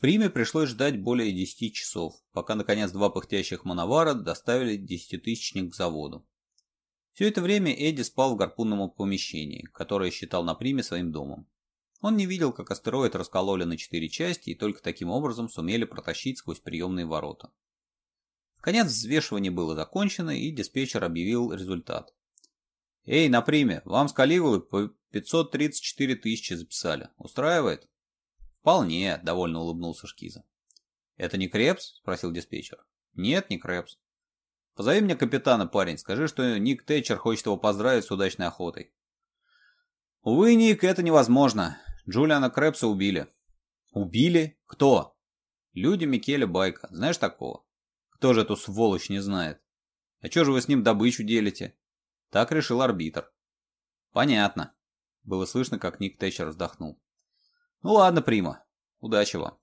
Время пришлось ждать более 10 часов, пока наконец два пыхтящих мановара доставили десятитысячник к заводу. Все это время Эдди спал в гарпунном помещении, которое считал на приме своим домом. Он не видел, как астероид раскололи на четыре части и только таким образом сумели протащить сквозь приемные ворота. Конец взвешивания было закончено, и диспетчер объявил результат. «Эй, на приме, вам с Калигулы по 534 тысячи записали. Устраивает?» «Вполне», — довольно улыбнулся Шкиза. «Это не Крепс?» — спросил диспетчер. «Нет, не Крепс». «Позови мне капитана, парень, скажи, что Ник Тэтчер хочет его поздравить с удачной охотой». «Увы, Ник, это невозможно. Джулиана Крепса убили». «Убили? Кто?» «Люди Микеля Байка. Знаешь такого?» «Кто же эту сволочь не знает?» «А чё же вы с ним добычу делите?» Так решил арбитр. «Понятно». Было слышно, как Ник Тэтчер вздохнул. Ну ладно, Прима, удачи вам.